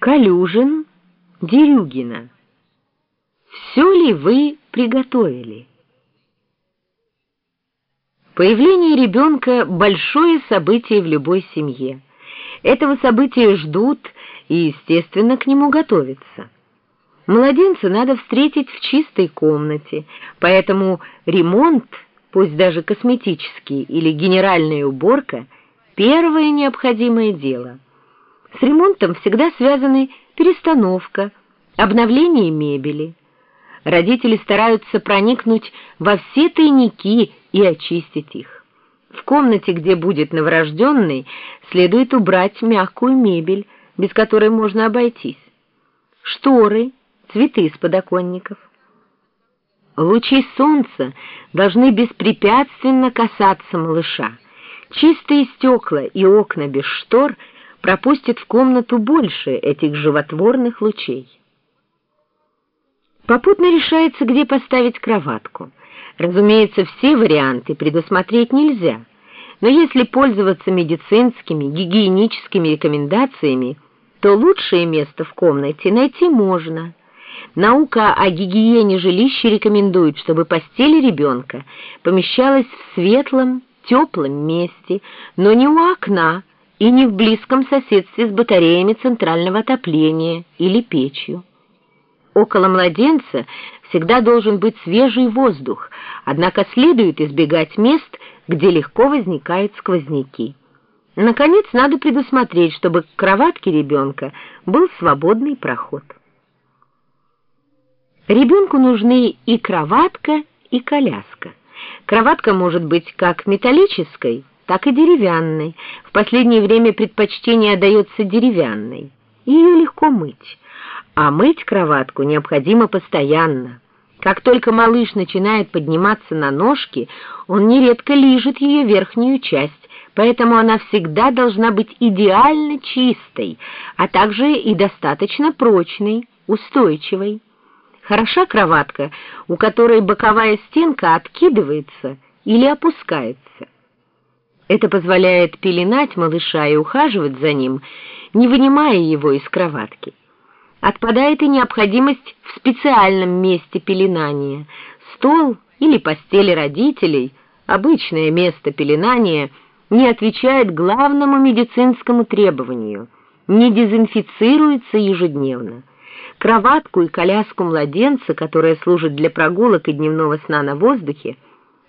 Калюжин, Дерюгина. Все ли вы приготовили? Появление ребенка – большое событие в любой семье. Этого события ждут и, естественно, к нему готовятся. Младенца надо встретить в чистой комнате, поэтому ремонт, пусть даже косметический или генеральная уборка – первое необходимое дело. С ремонтом всегда связаны перестановка, обновление мебели. Родители стараются проникнуть во все тайники и очистить их. В комнате, где будет новорожденный, следует убрать мягкую мебель, без которой можно обойтись. Шторы, цветы из подоконников. Лучи солнца должны беспрепятственно касаться малыша. Чистые стекла и окна без штор пропустят в комнату больше этих животворных лучей. Попутно решается, где поставить кроватку. Разумеется, все варианты предусмотреть нельзя, но если пользоваться медицинскими, гигиеническими рекомендациями, то лучшее место в комнате найти можно. Наука о гигиене жилища рекомендует, чтобы постель ребенка помещалась в светлом, теплом месте, но не у окна и не в близком соседстве с батареями центрального отопления или печью. Около младенца всегда должен быть свежий воздух, однако следует избегать мест, где легко возникают сквозняки. Наконец, надо предусмотреть, чтобы к кроватке ребенка был свободный проход. Ребенку нужны и кроватка, и коляска. Кроватка может быть как металлической, так и деревянной. В последнее время предпочтение отдается деревянной. Ее легко мыть а мыть кроватку необходимо постоянно. Как только малыш начинает подниматься на ножки, он нередко лижет ее верхнюю часть, поэтому она всегда должна быть идеально чистой, а также и достаточно прочной, устойчивой. Хороша кроватка, у которой боковая стенка откидывается или опускается. Это позволяет пеленать малыша и ухаживать за ним, не вынимая его из кроватки. Отпадает и необходимость в специальном месте пеленания. Стол или постели родителей, обычное место пеленания, не отвечает главному медицинскому требованию, не дезинфицируется ежедневно. Кроватку и коляску младенца, которая служит для прогулок и дневного сна на воздухе,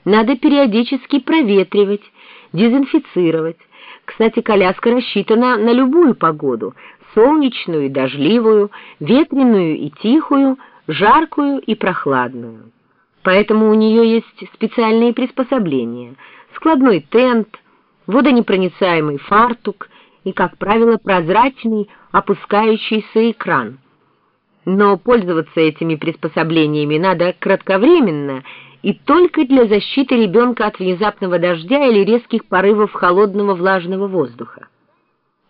надо периодически проветривать, дезинфицировать. Кстати, коляска рассчитана на любую погоду, солнечную и дождливую, ветреную и тихую, жаркую и прохладную. Поэтому у нее есть специальные приспособления, складной тент, водонепроницаемый фартук и, как правило, прозрачный опускающийся экран. Но пользоваться этими приспособлениями надо кратковременно и только для защиты ребенка от внезапного дождя или резких порывов холодного влажного воздуха.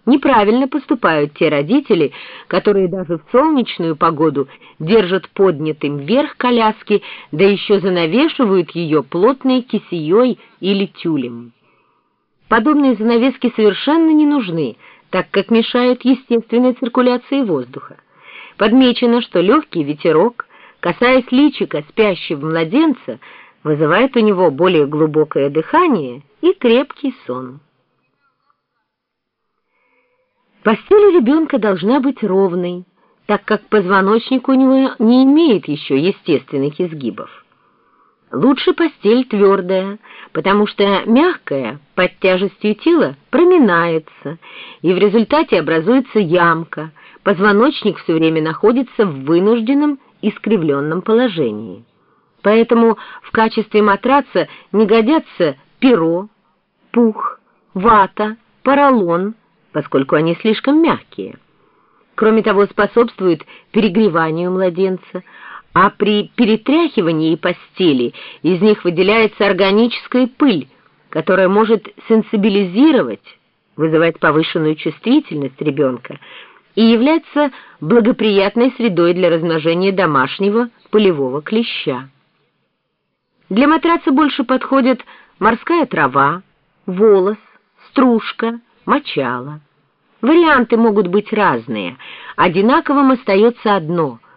Неправильно поступают те родители, которые даже в солнечную погоду держат поднятым вверх коляски, да еще занавешивают ее плотной кисеей или тюлем. Подобные занавески совершенно не нужны, так как мешают естественной циркуляции воздуха. Подмечено, что легкий ветерок, касаясь личика спящего младенца, вызывает у него более глубокое дыхание и крепкий сон. Постель ребенка должна быть ровной, так как позвоночник у него не имеет еще естественных изгибов. Лучше постель твердая, потому что мягкая под тяжестью тела проминается, и в результате образуется ямка, позвоночник все время находится в вынужденном искривленном положении. Поэтому в качестве матраца не годятся перо, пух, вата, поролон, поскольку они слишком мягкие. Кроме того, способствуют перегреванию младенца, а при перетряхивании постели из них выделяется органическая пыль, которая может сенсибилизировать, вызывать повышенную чувствительность ребенка и является благоприятной средой для размножения домашнего полевого клеща. Для матраца больше подходят морская трава, волос, стружка, мочало. Варианты могут быть разные, Одинаковым остается одно —